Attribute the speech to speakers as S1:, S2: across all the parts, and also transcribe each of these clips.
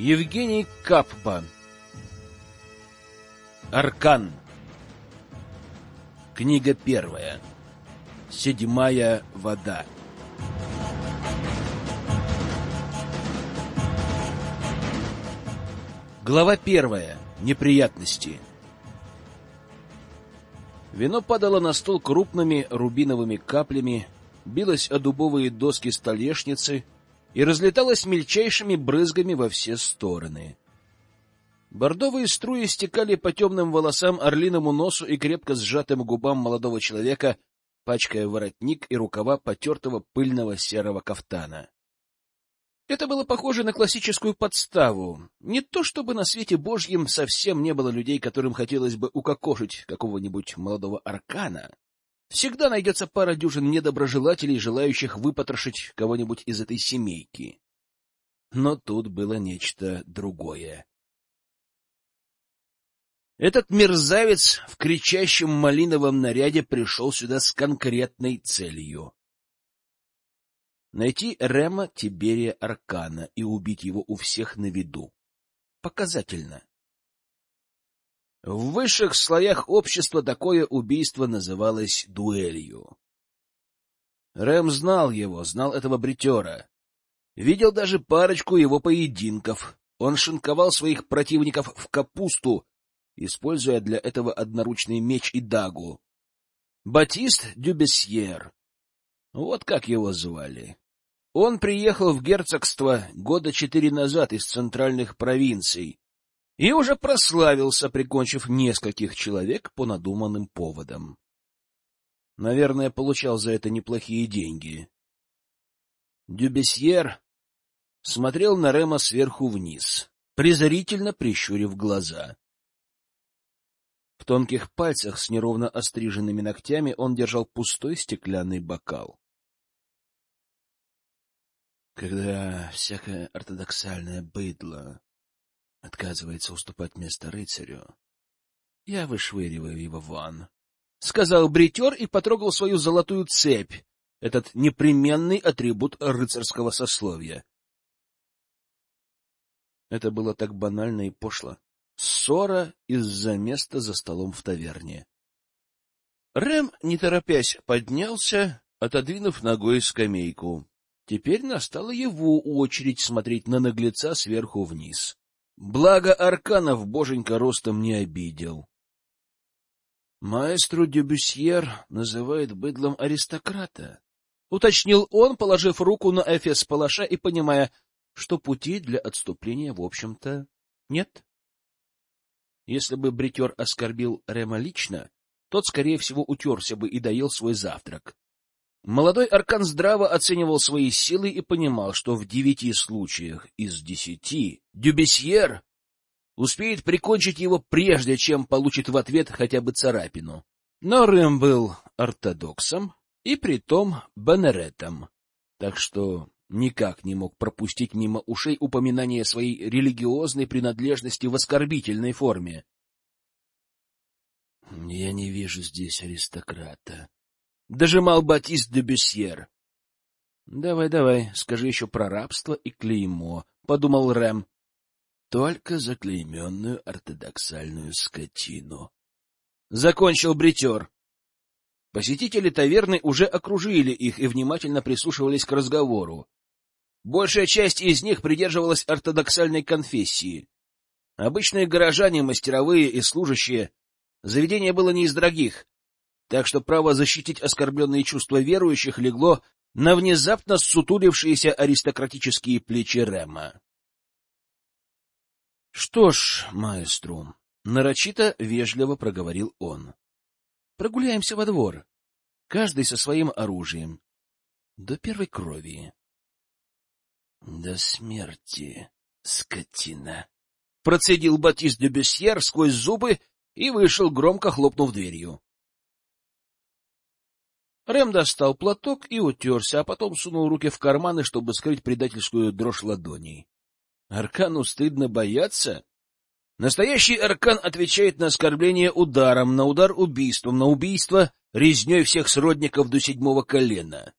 S1: Евгений Каппа. Аркан. Книга первая. Седьмая вода. Глава первая. Неприятности. Вино падало на стол крупными рубиновыми каплями, билось о дубовые доски столешницы и разлеталось мельчайшими брызгами во все стороны. Бордовые струи стекали по темным волосам, орлиному носу и крепко сжатым губам молодого человека, пачкая воротник и рукава потертого пыльного серого кафтана. Это было похоже на классическую подставу. Не то чтобы на свете Божьем совсем не было людей, которым хотелось бы укокошить какого-нибудь молодого аркана. Всегда найдется пара дюжин недоброжелателей, желающих выпотрошить кого-нибудь из этой семейки. Но тут было нечто другое. Этот мерзавец в кричащем малиновом наряде пришел сюда с конкретной целью найти Рема Тиберия Аркана и убить его у всех на виду. Показательно. В высших слоях общества такое убийство называлось дуэлью. Рэм знал его, знал этого бритера. Видел даже парочку его поединков. Он шинковал своих противников в капусту, используя для этого одноручный меч и дагу. Батист Дюбесьер. Вот как его звали. Он приехал в герцогство года четыре назад из центральных провинций и уже прославился, прикончив нескольких человек по надуманным поводам. Наверное, получал за это неплохие деньги. Дюбесьер смотрел на Рема сверху вниз, презрительно прищурив глаза. В тонких пальцах с неровно остриженными ногтями он держал пустой стеклянный бокал. Когда всякое ортодоксальное быдло отказывается уступать место рыцарю, я вышвыриваю его вон, — сказал бритер и потрогал свою золотую цепь, этот непременный атрибут рыцарского сословия. Это было так банально и пошло. Ссора из-за места за столом в таверне. Рэм, не торопясь, поднялся, отодвинув ногой скамейку. Теперь настала его очередь смотреть на наглеца сверху вниз. Благо Арканов боженька ростом не обидел. Маэстру Дюбюсьер называет быдлом аристократа. Уточнил он, положив руку на эфес палаша и понимая, что пути для отступления, в общем-то, нет. Если бы бритер оскорбил Рема лично, тот, скорее всего, утерся бы и доел свой завтрак. Молодой Аркан здраво оценивал свои силы и понимал, что в девяти случаях из десяти Дюбесьер успеет прикончить его прежде, чем получит в ответ хотя бы царапину. Но Рэм был ортодоксом и притом банеретом, так что никак не мог пропустить мимо ушей упоминание своей религиозной принадлежности в оскорбительной форме. — Я не вижу здесь аристократа, дожимал Батист де Бюсьер. — Давай, давай, скажи еще про рабство и клеймо, — подумал Рэм. — Только заклейменную ортодоксальную скотину. Закончил бритер. Посетители таверны уже окружили их и внимательно прислушивались к разговору. Большая часть из них придерживалась ортодоксальной конфессии. Обычные горожане, мастеровые и служащие. Заведение было не из дорогих, так что право защитить оскорбленные чувства верующих легло на внезапно сутулившиеся аристократические плечи Рема. — Что ж, маэстру, — нарочито вежливо проговорил он, — прогуляемся во двор, каждый со своим оружием, до первой крови. — До смерти, скотина! — процедил Батист де Бюсьер сквозь зубы и вышел, громко хлопнув дверью. Рэм достал платок и утерся, а потом сунул руки в карманы, чтобы скрыть предательскую дрожь ладоней. Аркану стыдно бояться? Настоящий аркан отвечает на оскорбление ударом, на удар убийством, на убийство резней всех сродников до седьмого колена.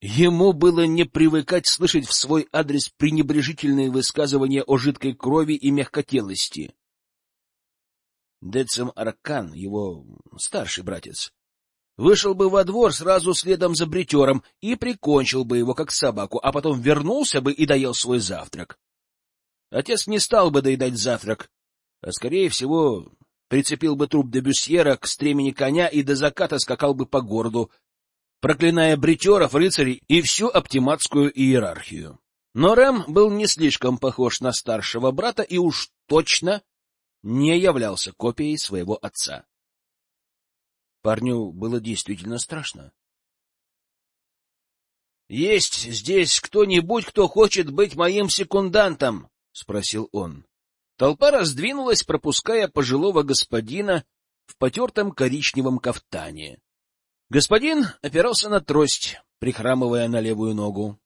S1: Ему было не привыкать слышать в свой адрес пренебрежительные высказывания о жидкой крови и мягкотелости. Децим Аркан, его старший братец, вышел бы во двор сразу следом за бритером и прикончил бы его как собаку, а потом вернулся бы и доел свой завтрак. Отец не стал бы доедать завтрак, а, скорее всего, прицепил бы труп Дебюсьера к стремени коня и до заката скакал бы по городу, проклиная бритеров, рыцарей и всю оптиматскую иерархию. Но Рэм был не слишком похож на старшего брата и уж точно не являлся копией своего отца. Парню было действительно страшно. — Есть здесь кто-нибудь, кто хочет быть моим секундантом? — спросил он. Толпа раздвинулась, пропуская пожилого господина в потертом коричневом кафтане. Господин опирался на трость, прихрамывая на левую ногу.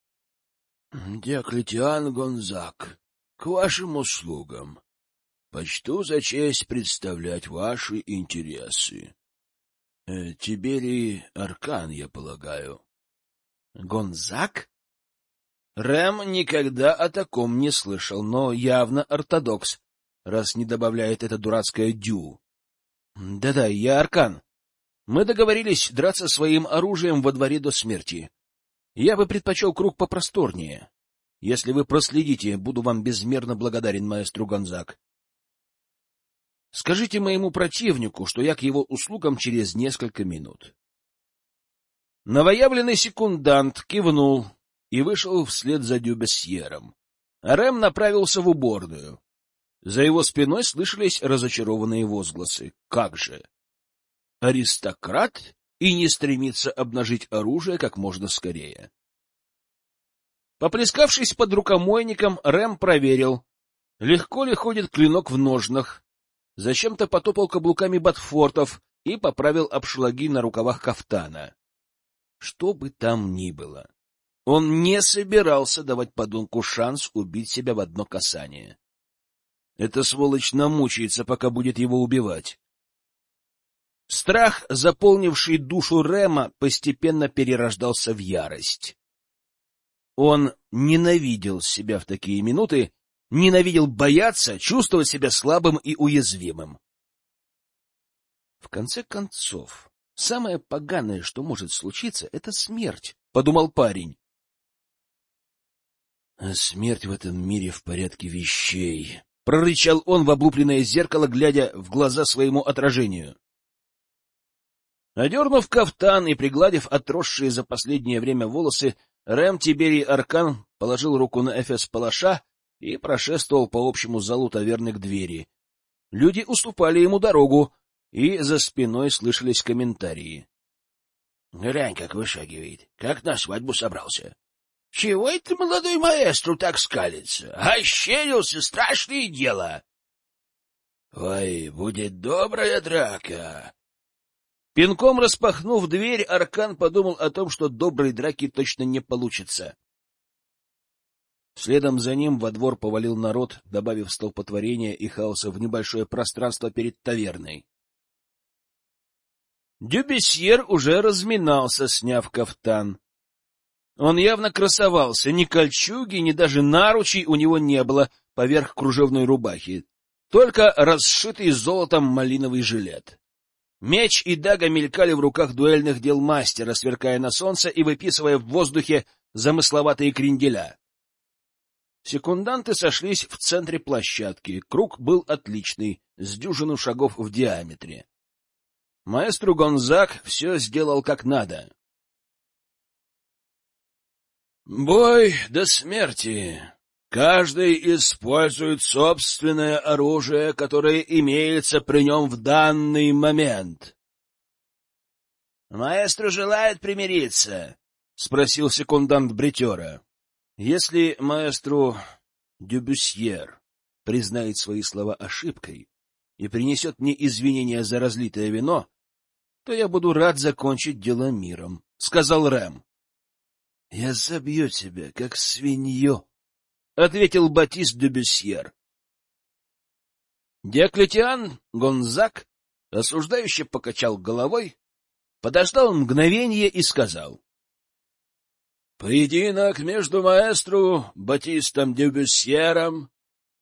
S1: — Диоклетиан Гонзак, к вашим услугам. Почту за честь представлять ваши интересы. Э, Тиберий Аркан, я полагаю. — Гонзак? Рэм никогда о таком не слышал, но явно ортодокс, раз не добавляет это дурацкое «дю». Да — я Аркан. Мы договорились драться своим оружием во дворе до смерти. Я бы предпочел круг попросторнее. Если вы проследите, буду вам безмерно благодарен, маэстру Гонзак. Скажите моему противнику, что я к его услугам через несколько минут. Новоявленный секундант кивнул и вышел вслед за Дюбесьером. Рэм направился в уборную. За его спиной слышались разочарованные возгласы. Как же! аристократ и не стремится обнажить оружие как можно скорее. Поплескавшись под рукомойником, Рэм проверил, легко ли ходит клинок в ножнах, зачем-то потопал каблуками ботфортов и поправил обшлаги на рукавах кафтана. Что бы там ни было, он не собирался давать подонку шанс убить себя в одно касание. Эта сволочь намучается, пока будет его убивать. Страх, заполнивший душу Рема, постепенно перерождался в ярость. Он ненавидел себя в такие минуты, ненавидел бояться, чувствовать себя слабым и уязвимым. В конце концов, самое поганое, что может случиться, — это смерть, — подумал парень. — Смерть в этом мире в порядке вещей, — прорычал он в облупленное зеркало, глядя в глаза своему отражению. Одернув кафтан и пригладив отросшие за последнее время волосы, Рэм Тиберий Аркан положил руку на эфес палаша и прошествовал по общему залу таверны к двери. Люди уступали ему дорогу, и за спиной слышались комментарии. — Глянь, как вышагивает, как на свадьбу собрался. — Чего это молодой маэстру так скалится? Ощерился, страшное дело! — Ой, будет добрая драка! Пинком распахнув дверь, Аркан подумал о том, что доброй драки точно не получится. Следом за ним во двор повалил народ, добавив столпотворения и хаоса в небольшое пространство перед таверной. Дюбесьер уже разминался, сняв кафтан. Он явно красовался, ни кольчуги, ни даже наручей у него не было поверх кружевной рубахи, только расшитый золотом малиновый жилет. Меч и дага мелькали в руках дуэльных дел мастера, сверкая на солнце и выписывая в воздухе замысловатые кренделя. Секунданты сошлись в центре площадки. Круг был отличный, с дюжину шагов в диаметре. Маэстру Гонзак все сделал как надо. «Бой до смерти!» Каждый использует собственное оружие, которое имеется при нем в данный момент. — Маэстро желает примириться? — спросил секундант бритера. — Если маэстру Дюбюсьер признает свои слова ошибкой и принесет мне извинения за разлитое вино, то я буду рад закончить дело миром, — сказал Рэм. — Я забью тебя, как свинью, ответил Батист де Бюссьер. Диоклетиан Гонзак осуждающе покачал головой, подождал мгновение и сказал. Поединок между маэстро Батистом Дебюссьером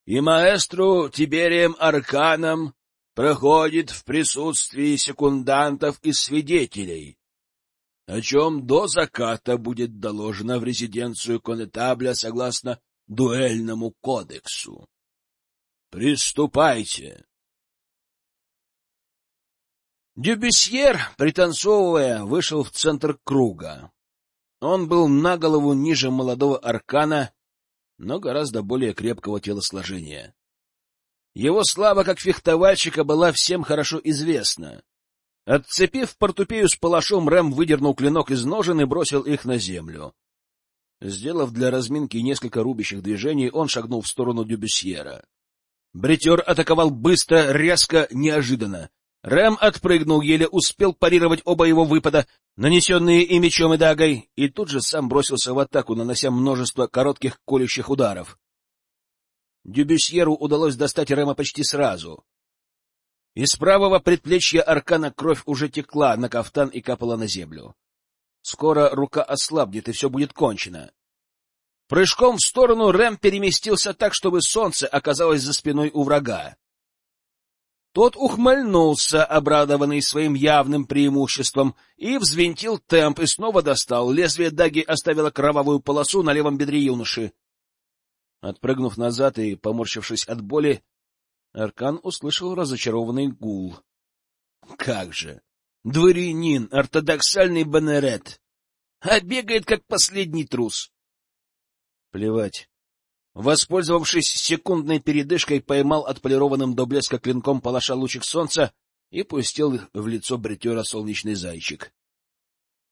S1: и маэстро Тиберием Арканом проходит в присутствии секундантов и свидетелей, о чем до заката будет доложено в резиденцию конетабля согласно дуэльному кодексу. Приступайте. Дюбюсьер, пританцовывая, вышел в центр круга. Он был на голову ниже молодого аркана, но гораздо более крепкого телосложения. Его слава как фехтовальщика была всем хорошо известна. Отцепив портупею с палашом, Рэм выдернул клинок из ножен и бросил их на землю. Сделав для разминки несколько рубящих движений, он шагнул в сторону Дюбюсьера. Бритер атаковал быстро, резко, неожиданно. Рэм отпрыгнул, еле успел парировать оба его выпада, нанесенные и мечом, и дагой, и тут же сам бросился в атаку, нанося множество коротких колющих ударов. Дюбюсьеру удалось достать Рэма почти сразу. Из правого предплечья аркана кровь уже текла на кафтан и капала на землю. Скоро рука ослабнет, и все будет кончено. Прыжком в сторону Рэм переместился так, чтобы солнце оказалось за спиной у врага. Тот ухмыльнулся, обрадованный своим явным преимуществом, и взвинтил темп и снова достал. Лезвие даги оставило кровавую полосу на левом бедре юноши. Отпрыгнув назад и поморщившись от боли, Аркан услышал разочарованный гул. Как же! Дворянин, ортодоксальный банерет! А бегает, как последний трус! Плевать. Воспользовавшись секундной передышкой, поймал отполированным до блеска клинком палаша лучик солнца и пустил в лицо бритера солнечный зайчик.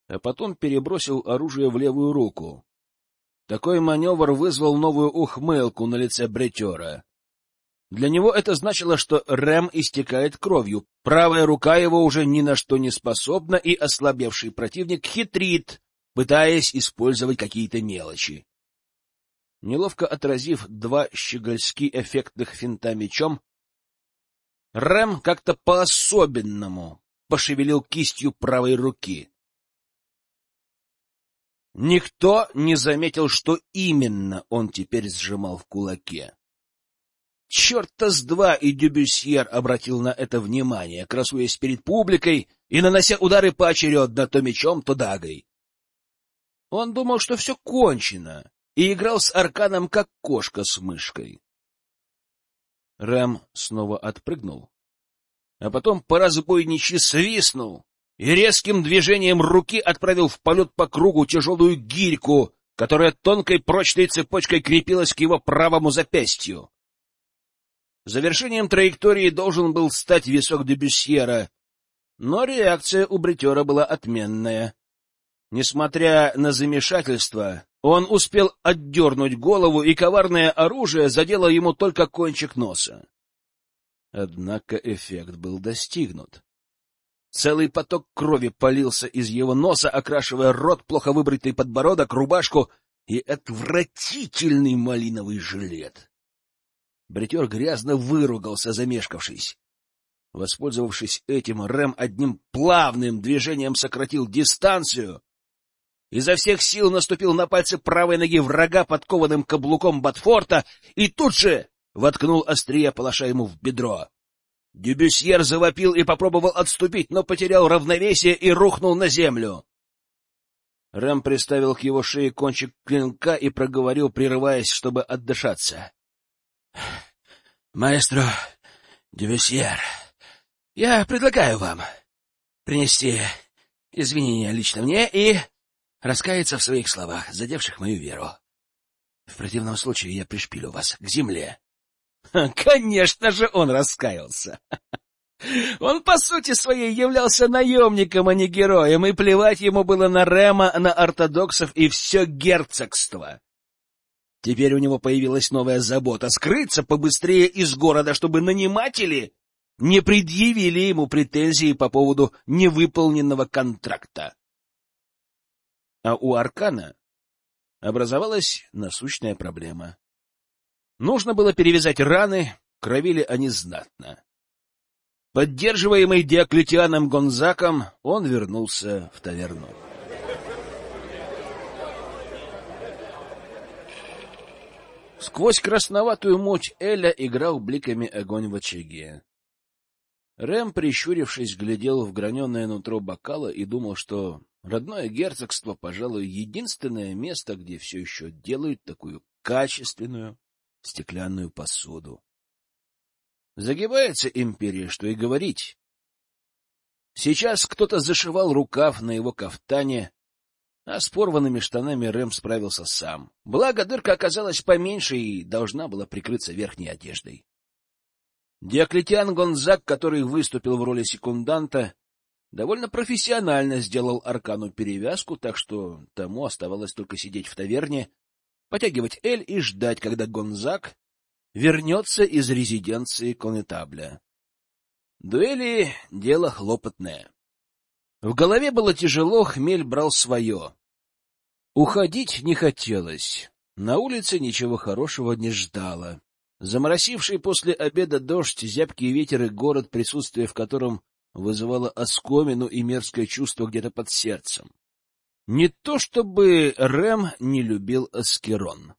S1: А потом перебросил оружие в левую руку. Такой маневр вызвал новую ухмылку на лице бритера. Для него это значило, что Рэм истекает кровью, правая рука его уже ни на что не способна, и ослабевший противник хитрит, пытаясь использовать какие-то мелочи. Неловко отразив два щегольски эффектных финта мечом, Рэм как-то по-особенному пошевелил кистью правой руки. Никто не заметил, что именно он теперь сжимал в кулаке. Черта с два и Дюбюсьер обратил на это внимание, красуясь перед публикой и нанося удары поочередно то мечом, то дагой. Он думал, что все кончено, и играл с арканом, как кошка с мышкой. Рэм снова отпрыгнул, а потом по разбойничьи свистнул и резким движением руки отправил в полет по кругу тяжелую гирьку, которая тонкой прочной цепочкой крепилась к его правому запястью. Завершением траектории должен был стать висок Дебюсьера, но реакция у бритера была отменная. Несмотря на замешательство, он успел отдернуть голову, и коварное оружие задело ему только кончик носа. Однако эффект был достигнут. Целый поток крови полился из его носа, окрашивая рот, плохо выбритый подбородок, рубашку и отвратительный малиновый жилет. Бритер грязно выругался, замешкавшись. Воспользовавшись этим, Рэм одним плавным движением сократил дистанцию изо всех сил наступил на пальцы правой ноги врага подкованным каблуком Батфорта и тут же воткнул острие палаша ему в бедро. Дюбюсьер завопил и попробовал отступить, но потерял равновесие и рухнул на землю. Рэм приставил к его шее кончик клинка и проговорил, прерываясь, чтобы отдышаться. — Маэстро Дюбюсьер, я предлагаю вам принести извинения лично мне и раскаяться в своих словах, задевших мою веру. В противном случае я пришпилю вас к земле. Конечно же, он раскаялся. Он, по сути своей, являлся наемником, а не героем, и плевать ему было на Рема, на ортодоксов и все герцогство. Теперь у него появилась новая забота — скрыться побыстрее из города, чтобы наниматели не предъявили ему претензии по поводу невыполненного контракта а у Аркана образовалась насущная проблема. Нужно было перевязать раны, кровили они знатно. Поддерживаемый Диоклетианом Гонзаком, он вернулся в таверну. Сквозь красноватую муть Эля играл бликами огонь в очаге. Рэм, прищурившись, глядел в граненое нутро бокала и думал, что родное герцогство, пожалуй, единственное место, где все еще делают такую качественную стеклянную посуду. Загибается империя, что и говорить. Сейчас кто-то зашивал рукав на его кафтане, а с порванными штанами Рэм справился сам. Благо, дырка оказалась поменьше и должна была прикрыться верхней одеждой. Диоклетиан Гонзак, который выступил в роли секунданта, довольно профессионально сделал Аркану перевязку, так что тому оставалось только сидеть в таверне, потягивать эль и ждать, когда Гонзак вернется из резиденции конетабля. Дуэли — дело хлопотное. В голове было тяжело, хмель брал свое. Уходить не хотелось. На улице ничего хорошего не ждало. Заморосивший после обеда дождь, зябкий ветер и город, присутствие в котором вызывало оскомину и мерзкое чувство где-то под сердцем. Не то чтобы Рэм не любил Аскерон.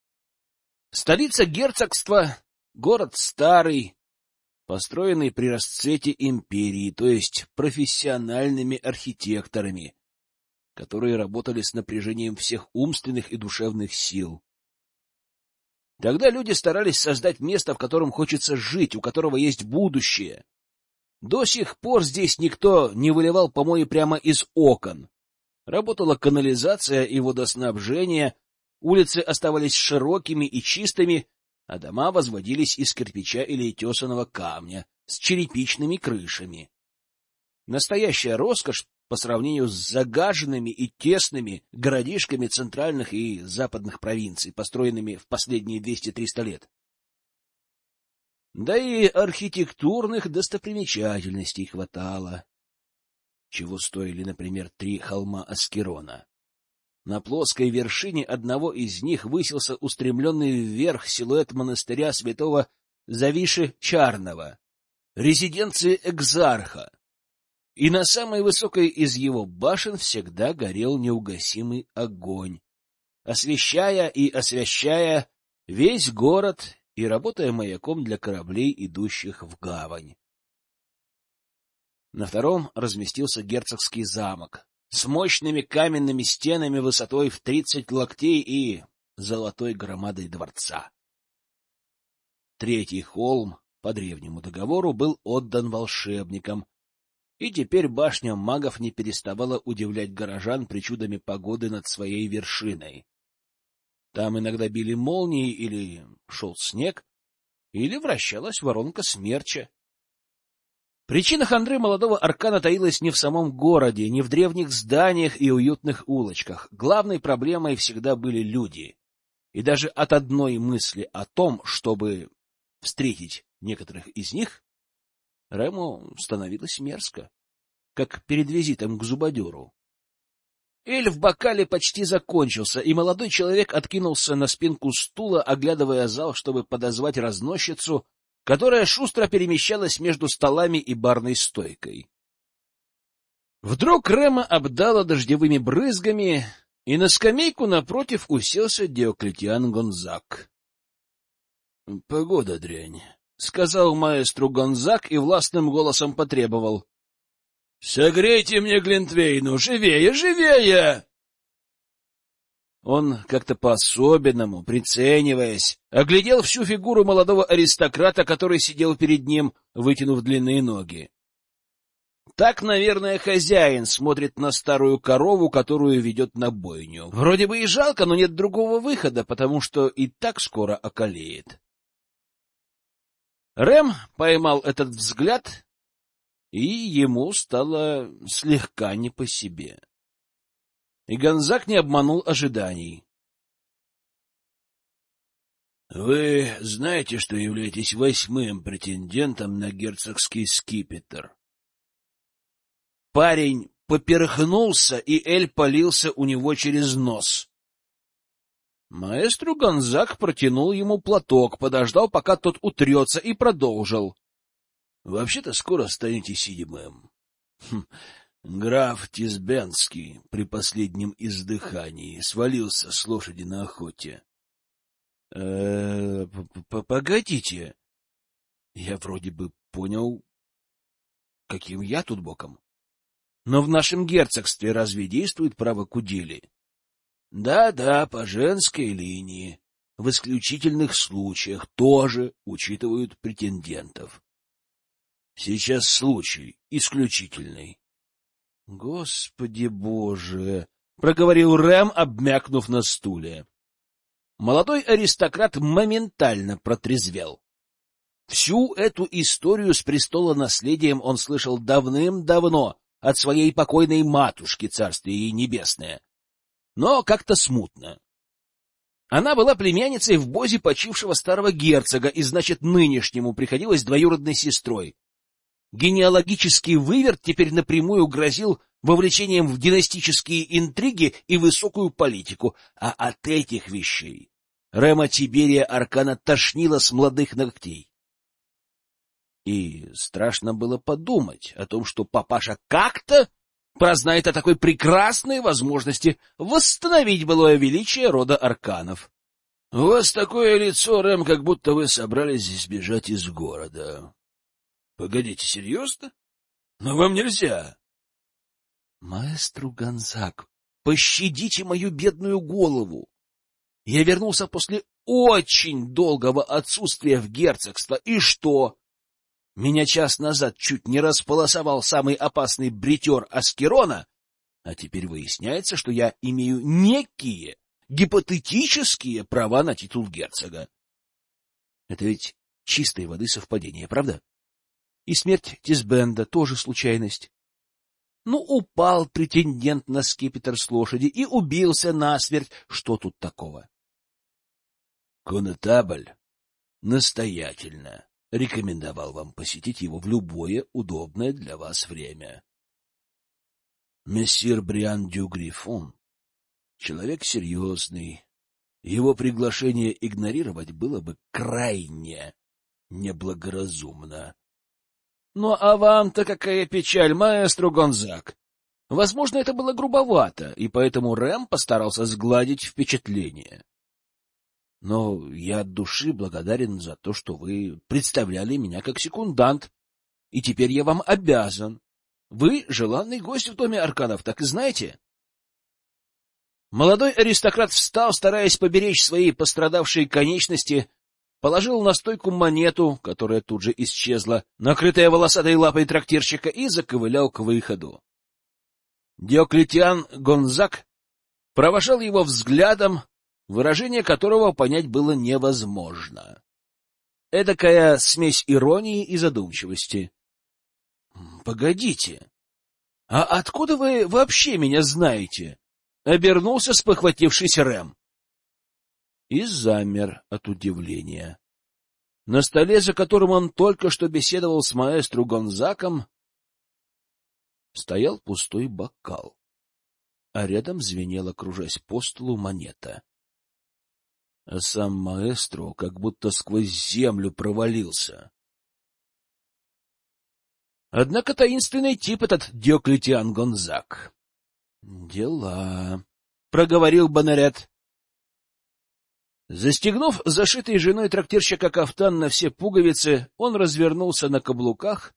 S1: Столица герцогства Город старый, построенный при расцвете империи, то есть профессиональными архитекторами, которые работали с напряжением всех умственных и душевных сил. Тогда люди старались создать место, в котором хочется жить, у которого есть будущее. До сих пор здесь никто не выливал помои прямо из окон. Работала канализация и водоснабжение, улицы оставались широкими и чистыми, а дома возводились из кирпича или тесаного камня с черепичными крышами. Настоящая роскошь по сравнению с загаженными и тесными городишками центральных и западных провинций, построенными в последние 200-300 лет. Да и архитектурных достопримечательностей хватало, чего стоили, например, три холма Аскерона. На плоской вершине одного из них высился устремленный вверх силуэт монастыря святого Завиши Чарного, резиденции экзарха. И на самой высокой из его башен всегда горел неугасимый огонь, освещая и освещая весь город и работая маяком для кораблей, идущих в гавань. На втором разместился герцогский замок, с мощными каменными стенами высотой в тридцать локтей и золотой громадой дворца. Третий холм по древнему договору был отдан волшебникам, и теперь башня магов не переставала удивлять горожан причудами погоды над своей вершиной. Там иногда били молнии или шел снег, или вращалась воронка смерча. Причина хандры молодого аркана таилась не в самом городе, не в древних зданиях и уютных улочках. Главной проблемой всегда были люди. И даже от одной мысли о том, чтобы встретить некоторых из них, Рэму становилось мерзко, как перед визитом к зубодеру. Эль в бокале почти закончился, и молодой человек откинулся на спинку стула, оглядывая зал, чтобы подозвать разносчицу, которая шустро перемещалась между столами и барной стойкой. Вдруг Рема обдала дождевыми брызгами, и на скамейку напротив уселся Диоклетиан Гонзак. — Погода дрянь, — сказал маэстру Гонзак и властным голосом потребовал. — Согрейте мне Глинтвейну! Живее, живее! Он как-то по-особенному, прицениваясь, оглядел всю фигуру молодого аристократа, который сидел перед ним, вытянув длинные ноги. Так, наверное, хозяин смотрит на старую корову, которую ведет на бойню. Вроде бы и жалко, но нет другого выхода, потому что и так скоро околеет. Рэм поймал этот взгляд, и ему стало слегка не по себе. И Гонзак не обманул ожиданий. — Вы знаете, что являетесь восьмым претендентом на герцогский скипетр? Парень поперхнулся, и Эль полился у него через нос. Маэстру Гонзак протянул ему платок, подождал, пока тот утрется, и продолжил. — Вообще-то скоро станете седьмым. Хм, Граф Тизбенский при последнем издыхании свалился с лошади на охоте. Э, погодите. Я вроде бы понял, каким я тут боком. Но в нашем герцогстве разве действует право кудели? Да-да, по женской линии. В исключительных случаях тоже учитывают претендентов. Сейчас случай исключительный. Господи Боже! проговорил Рэм, обмякнув на стуле. Молодой аристократ моментально протрезвел. Всю эту историю с престола наследием он слышал давным-давно от своей покойной матушки, царствие ей небесное. Но как-то смутно. Она была племянницей в бозе почившего старого герцога, и, значит, нынешнему приходилась двоюродной сестрой. Генеалогический выверт теперь напрямую грозил вовлечением в династические интриги и высокую политику, а от этих вещей Рема Тиберия Аркана тошнила с молодых ногтей. И страшно было подумать о том, что папаша как-то прознает о такой прекрасной возможности восстановить былое величие рода Арканов. — У вас такое лицо, Рэм, как будто вы собрались избежать из города. — Погодите, серьезно? Но вам нельзя. — Маэстру Гонзак, пощадите мою бедную голову. Я вернулся после очень долгого отсутствия в герцогство. И что? Меня час назад чуть не располосовал самый опасный бритер Аскерона, а теперь выясняется, что я имею некие гипотетические права на титул герцога. Это ведь чистой воды совпадение, правда? И смерть Тисбенда тоже случайность. Ну, упал претендент на скипетр с лошади и убился насмерть. Что тут такого? Конетабль настоятельно рекомендовал вам посетить его в любое удобное для вас время. Мессир Бриан Дю Грифон — человек серьезный. Его приглашение игнорировать было бы крайне неблагоразумно. Ну а вам-то какая печаль, маэстро Гонзак! Возможно, это было грубовато, и поэтому Рэм постарался сгладить впечатление но я от души благодарен за то, что вы представляли меня как секундант, и теперь я вам обязан. Вы желанный гость в доме Арканов, так и знаете. Молодой аристократ встал, стараясь поберечь свои пострадавшие конечности, положил на стойку монету, которая тут же исчезла, накрытая волосатой лапой трактирщика, и заковылял к выходу. Диоклетиан Гонзак провожал его взглядом, выражение которого понять было невозможно. Эдакая смесь иронии и задумчивости. — Погодите, а откуда вы вообще меня знаете? — обернулся спохватившись Рэм. И замер от удивления. На столе, за которым он только что беседовал с маэстру Гонзаком, стоял пустой бокал, а рядом звенела, кружась по столу, монета а сам маэстро как будто сквозь землю провалился. Однако таинственный тип этот Диоклетиан Гонзак. — Дела, — проговорил Бонарет. Застегнув зашитый женой трактирщика кафтан на все пуговицы, он развернулся на каблуках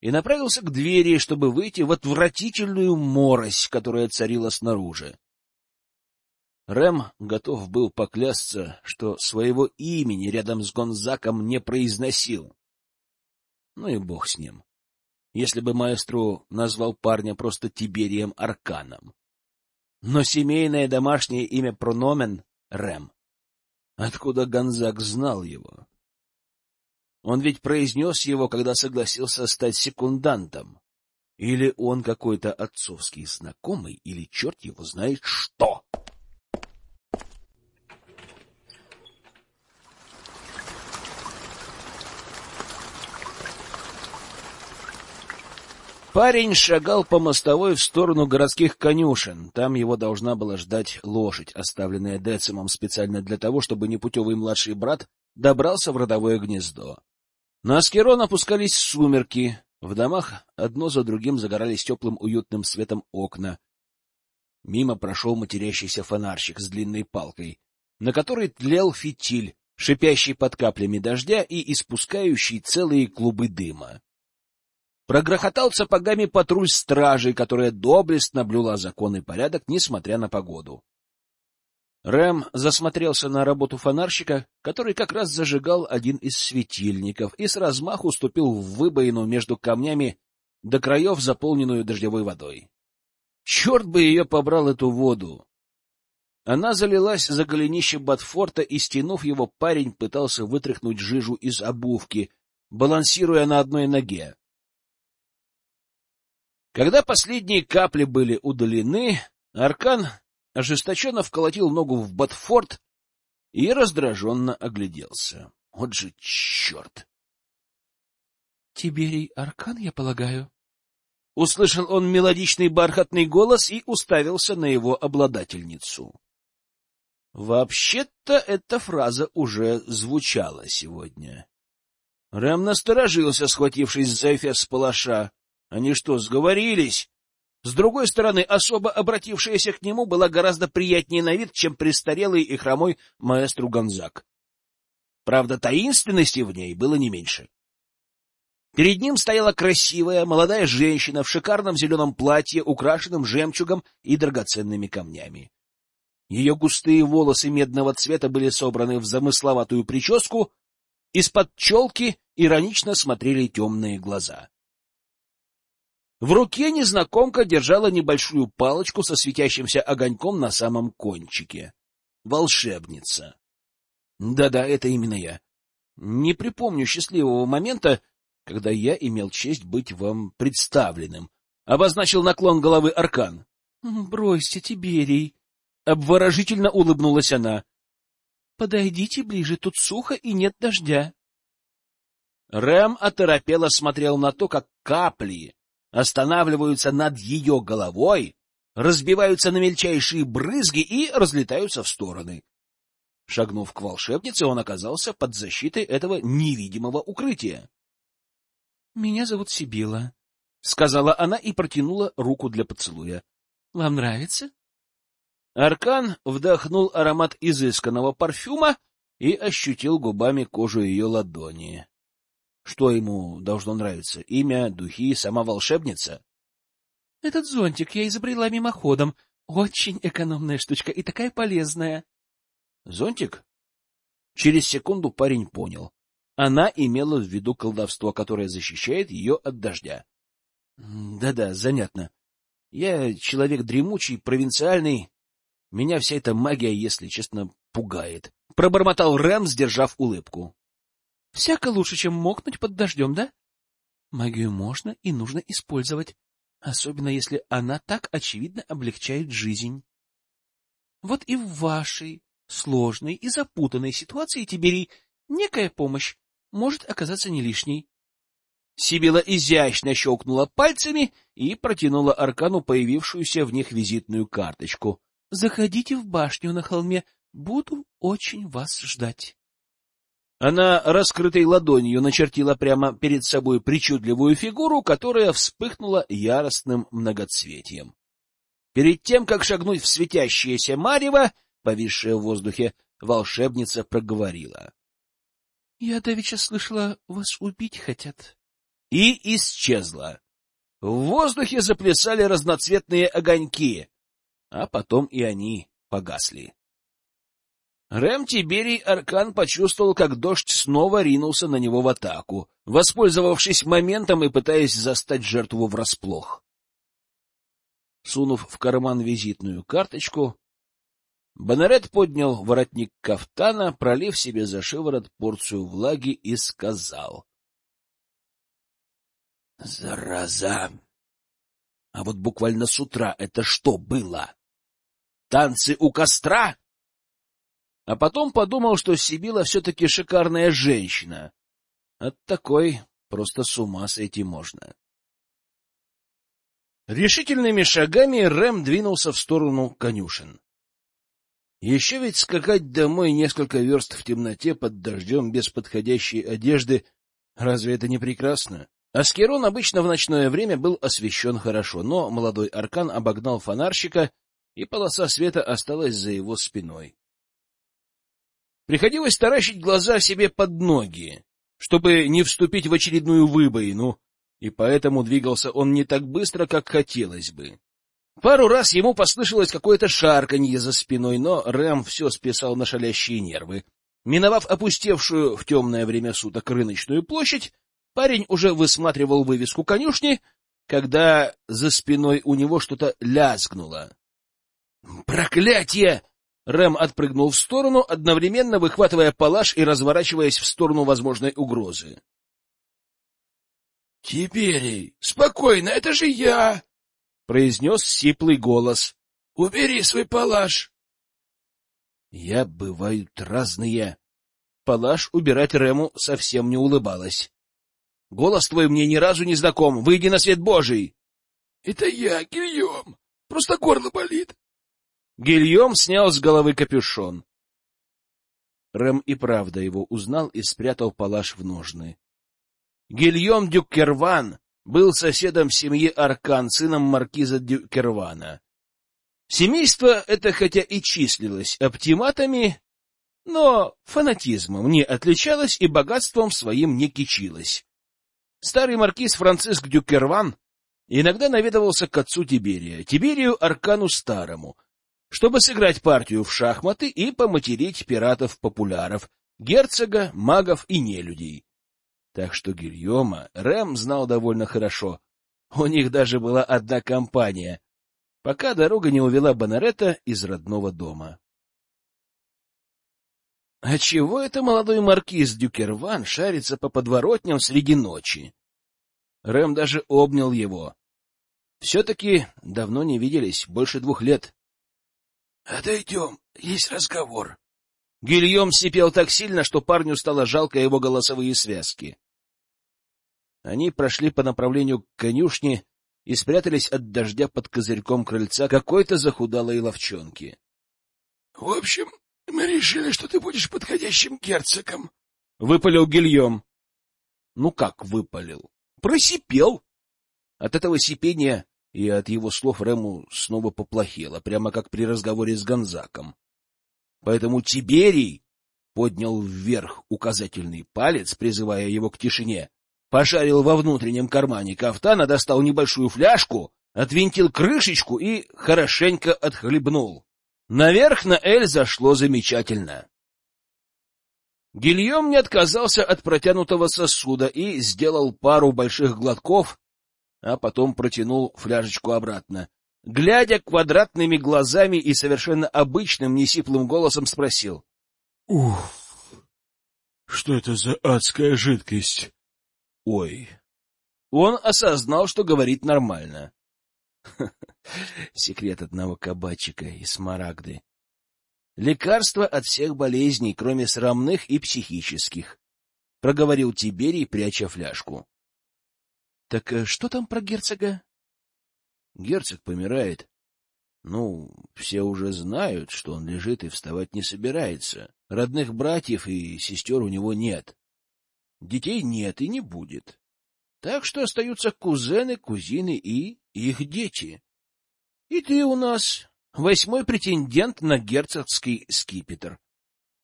S1: и направился к двери, чтобы выйти в отвратительную морось, которая царила снаружи. Рэм готов был поклясться, что своего имени рядом с Гонзаком не произносил. Ну и бог с ним. Если бы маэстро назвал парня просто Тиберием Арканом. Но семейное домашнее имя Прономен — Рэм. Откуда Гонзак знал его? Он ведь произнес его, когда согласился стать секундантом. Или он какой-то отцовский знакомый, или черт его знает что. Парень шагал по мостовой в сторону городских конюшен. Там его должна была ждать лошадь, оставленная Децимом специально для того, чтобы непутевый младший брат добрался в родовое гнездо. На Аскерон опускались сумерки. В домах одно за другим загорались теплым уютным светом окна. Мимо прошел матерящийся фонарщик с длинной палкой. на которой тлел фитиль, шипящий под каплями дождя и испускающий целые клубы дыма. Прогрохотал сапогами патруль стражей, которая доблестно блюла закон и порядок, несмотря на погоду. Рэм засмотрелся на работу фонарщика, который как раз зажигал один из светильников и с размаху ступил в выбоину между камнями до краев, заполненную дождевой водой. Черт бы ее побрал, эту воду! Она залилась за голенище Батфорта, и, стянув его, парень пытался вытряхнуть жижу из обувки, балансируя на одной ноге. Когда последние капли были удалены, Аркан ожесточенно вколотил ногу в Батфорд и раздраженно огляделся. Вот же черт! — Тиберий Аркан, я полагаю? Услышал он мелодичный бархатный голос и уставился на его обладательницу. Вообще-то эта фраза уже звучала сегодня. Рэм насторожился, схватившись за эфес палаша. Они что, сговорились? С другой стороны, особо обратившаяся к нему была гораздо приятнее на вид, чем престарелый и хромой маэстру Гонзак. Правда, таинственности в ней было не меньше. Перед ним стояла красивая молодая женщина в шикарном зеленом платье, украшенном жемчугом и драгоценными камнями. Ее густые волосы медного цвета были собраны в замысловатую прическу, из-под челки иронично смотрели темные глаза. В руке незнакомка держала небольшую палочку со светящимся огоньком на самом кончике. Волшебница. Да-да, это именно я. Не припомню счастливого момента, когда я имел честь быть вам представленным. Обозначил наклон головы Аркан. — Бросьте, Тиберий. Обворожительно улыбнулась она. — Подойдите ближе, тут сухо и нет дождя. Рэм оторопело смотрел на то, как капли останавливаются над ее головой, разбиваются на мельчайшие брызги и разлетаются в стороны. Шагнув к волшебнице, он оказался под защитой этого невидимого укрытия. — Меня зовут Сибила, — сказала она и протянула руку для поцелуя. — Вам нравится? Аркан вдохнул аромат изысканного парфюма и ощутил губами кожу ее ладони. Что ему должно нравиться? Имя, духи, сама волшебница? — Этот зонтик я изобрела мимоходом. Очень экономная штучка и такая полезная. — Зонтик? Через секунду парень понял. Она имела в виду колдовство, которое защищает ее от дождя. Да — Да-да, занятно. Я человек дремучий, провинциальный. Меня вся эта магия, если честно, пугает. Пробормотал Рэм, сдержав улыбку. Всяко лучше, чем мокнуть под дождем, да? Магию можно и нужно использовать, особенно если она так очевидно облегчает жизнь. Вот и в вашей сложной и запутанной ситуации, Тиберий, некая помощь может оказаться не лишней. Сибила изящно щелкнула пальцами и протянула Аркану появившуюся в них визитную карточку. — Заходите в башню на холме, буду очень вас ждать. Она раскрытой ладонью начертила прямо перед собой причудливую фигуру, которая вспыхнула яростным многоцветием. Перед тем, как шагнуть в светящееся марево, повисшее в воздухе, волшебница проговорила. — Я давеча слышала, вас убить хотят. И исчезла. В воздухе заплясали разноцветные огоньки, а потом и они погасли. Рэм Тиберий Аркан почувствовал, как дождь снова ринулся на него в атаку, воспользовавшись моментом и пытаясь застать жертву врасплох. Сунув в карман визитную карточку, Бонарет поднял воротник кафтана, пролив себе за шиворот порцию влаги и сказал. — Зараза! А вот буквально с утра это что было? Танцы у костра? А потом подумал, что Сибила все-таки шикарная женщина. От такой просто с ума сойти можно. Решительными шагами Рэм двинулся в сторону конюшен. Еще ведь скакать домой несколько верст в темноте под дождем без подходящей одежды, разве это не прекрасно? Аскерон обычно в ночное время был освещен хорошо, но молодой аркан обогнал фонарщика, и полоса света осталась за его спиной. Приходилось таращить глаза себе под ноги, чтобы не вступить в очередную выбоину, и поэтому двигался он не так быстро, как хотелось бы. Пару раз ему послышалось какое-то шарканье за спиной, но Рэм все списал на шалящие нервы. Миновав опустевшую в темное время суток рыночную площадь, парень уже высматривал вывеску конюшни, когда за спиной у него что-то лязгнуло. «Проклятие!» Рэм отпрыгнул в сторону, одновременно выхватывая палаш и разворачиваясь в сторону возможной угрозы. — Тиберий, спокойно, это же я! — произнес сиплый голос. — Убери свой палаш! Я бывают разные. Палаш убирать Рэму совсем не улыбалась. — Голос твой мне ни разу не знаком. Выйди на свет Божий! — Это я, Гильем. Просто горло болит. Гильем снял с головы капюшон. Рэм и правда его узнал и спрятал палаш в ножны. Гильем Дюкерван был соседом семьи Аркан, сыном маркиза Дюкервана. Семейство это хотя и числилось оптиматами, но фанатизмом не отличалось и богатством своим не кичилось. Старый маркиз Франциск Дюкерван иногда наведывался к отцу Тиберия, Тиберию Аркану Старому — чтобы сыграть партию в шахматы и поматерить пиратов-популяров, герцога, магов и нелюдей. Так что Гильома Рэм знал довольно хорошо. У них даже была одна компания, пока дорога не увела Бонарета из родного дома. А чего это молодой маркиз Дюкерван шарится по подворотням среди ночи? Рэм даже обнял его. Все-таки давно не виделись, больше двух лет. — Отойдем, есть разговор. Гильем сипел так сильно, что парню стало жалко его голосовые связки. Они прошли по направлению к конюшне и спрятались от дождя под козырьком крыльца какой-то захудалой ловчонки. — В общем, мы решили, что ты будешь подходящим герцогом, — выпалил Гильем. — Ну как выпалил? Просипел. От этого сипения и от его слов Рему снова поплохело, прямо как при разговоре с Гонзаком. Поэтому Тиберий поднял вверх указательный палец, призывая его к тишине, пошарил во внутреннем кармане кафтана, достал небольшую фляжку, отвинтил крышечку и хорошенько отхлебнул. Наверх на Эль зашло замечательно. Гильем не отказался от протянутого сосуда и сделал пару больших глотков, а потом протянул фляжечку обратно. Глядя квадратными глазами и совершенно обычным несиплым голосом спросил. — Ух, что это за адская жидкость? — Ой. Он осознал, что говорит нормально. Секрет одного кабачика и смарагды. Лекарство от всех болезней, кроме срамных и психических, — проговорил Тиберий, пряча фляжку. Так э, что там про герцога? Герцог помирает. Ну, все уже знают, что он лежит и вставать не собирается. Родных братьев и сестер у него нет. Детей нет и не будет. Так что остаются кузены, кузины и их дети. И ты у нас восьмой претендент на герцогский скипетр.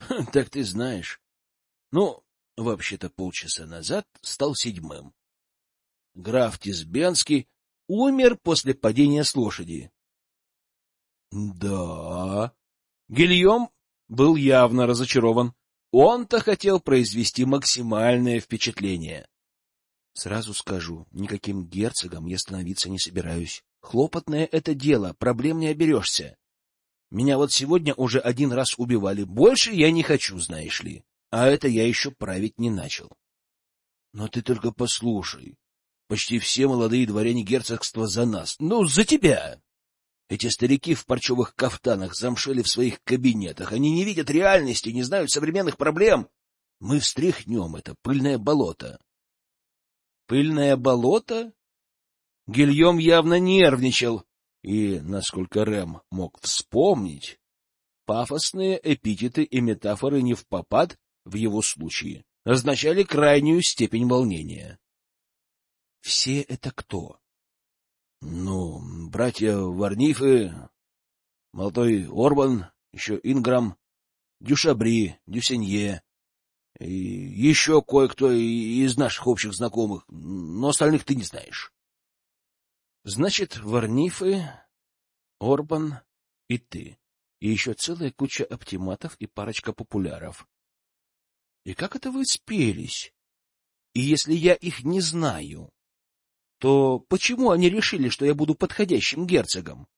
S1: Так ты знаешь. Ну, вообще-то полчаса назад стал седьмым граф Тизбенский, умер после падения с лошади. Да. Гильем был явно разочарован. Он-то хотел произвести максимальное впечатление. Сразу скажу, никаким герцогом я становиться не собираюсь. Хлопотное это дело, проблем не оберешься. Меня вот сегодня уже один раз убивали. Больше я не хочу, знаешь ли. А это я еще править не начал. Но ты только послушай. Почти все молодые дворяне герцогства за нас. Ну, за тебя! Эти старики в парчевых кафтанах замшели в своих кабинетах. Они не видят реальности, не знают современных проблем. Мы встряхнем это пыльное болото. Пыльное болото? Гильем явно нервничал. И, насколько Рэм мог вспомнить, пафосные эпитеты и метафоры не в попад в его случае означали крайнюю степень волнения. Все это кто? Ну, братья Варнифы, молодой Орбан, еще Инграм. Дюшабри, Дюсенье и еще кое-кто из наших общих знакомых, но остальных ты не знаешь. Значит, Варнифы, Орбан и ты, и еще целая куча оптиматов и парочка популяров. И как это вы спелись? И если я их не знаю, то почему они решили, что я буду подходящим герцогом?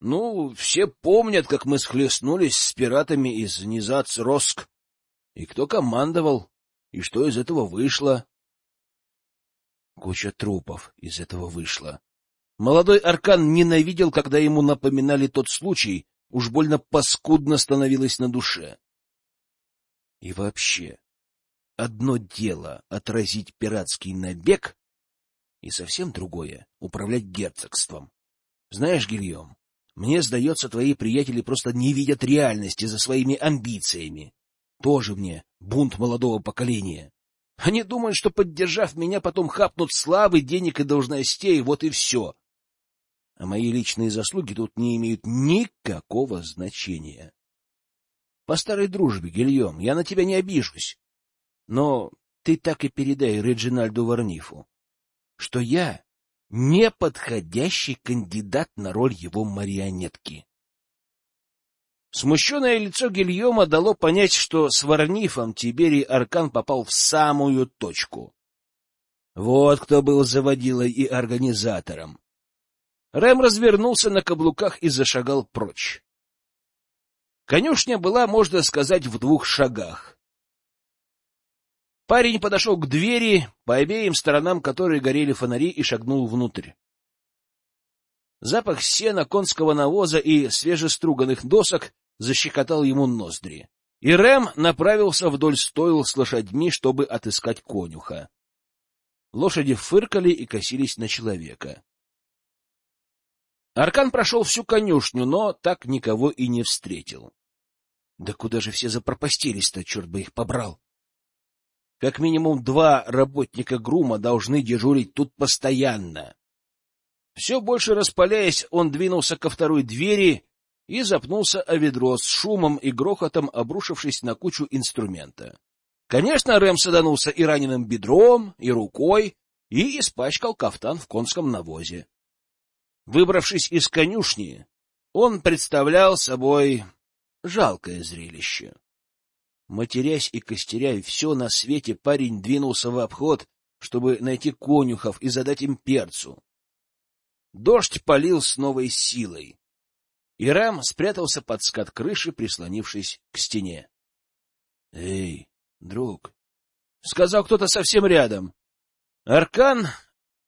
S1: Ну, все помнят, как мы схлестнулись с пиратами из Низац Роск, и кто командовал, и что из этого вышло. Куча трупов из этого вышло. Молодой Аркан ненавидел, когда ему напоминали тот случай, уж больно паскудно становилось на душе. И вообще, одно дело — отразить пиратский набег, и совсем другое — управлять герцогством. Знаешь, Гильем, мне сдается, твои приятели просто не видят реальности за своими амбициями. Тоже мне бунт молодого поколения. Они думают, что, поддержав меня, потом хапнут славы, денег и должностей, вот и все. А мои личные заслуги тут не имеют никакого значения. По старой дружбе, Гильем, я на тебя не обижусь. Но ты так и передай Реджинальду Варнифу, что я неподходящий кандидат на роль его марионетки. Смущенное лицо Гильома дало понять, что с Варнифом Тиберий Аркан попал в самую точку. Вот кто был заводилой и организатором. Рэм развернулся на каблуках и зашагал прочь. Конюшня была, можно сказать, в двух шагах. Парень подошел к двери, по обеим сторонам которой горели фонари, и шагнул внутрь. Запах сена, конского навоза и свежеструганных досок защекотал ему ноздри. И Рэм направился вдоль стойл с лошадьми, чтобы отыскать конюха. Лошади фыркали и косились на человека. Аркан прошел всю конюшню, но так никого и не встретил. Да куда же все запропастились-то, черт бы их побрал! Как минимум два работника грума должны дежурить тут постоянно. Все больше распаляясь, он двинулся ко второй двери и запнулся о ведро с шумом и грохотом, обрушившись на кучу инструмента. Конечно, Рэм саданулся и раненым бедром, и рукой, и испачкал кафтан в конском навозе. Выбравшись из конюшни, он представлял собой жалкое зрелище. Матерясь и костеряя все на свете, парень двинулся в обход, чтобы найти конюхов и задать им перцу. Дождь полил с новой силой. Ирам спрятался под скат крыши, прислонившись к стене. — Эй, друг! — сказал кто-то совсем рядом. Аркан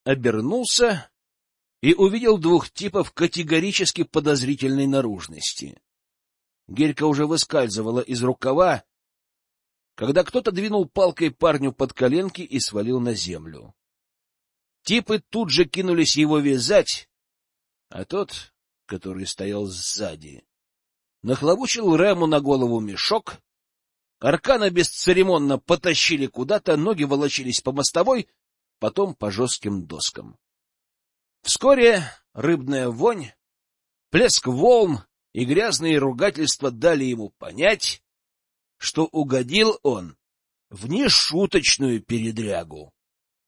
S1: обернулся и увидел двух типов категорически подозрительной наружности. Гелька уже выскальзывала из рукава, когда кто-то двинул палкой парню под коленки и свалил на землю. Типы тут же кинулись его вязать, а тот, который стоял сзади, нахлобучил Рэму на голову мешок, Аркана бесцеремонно потащили куда-то, ноги волочились по мостовой, потом по жестким доскам. Вскоре рыбная вонь, плеск волн и грязные ругательства дали ему понять, что угодил он в нешуточную передрягу.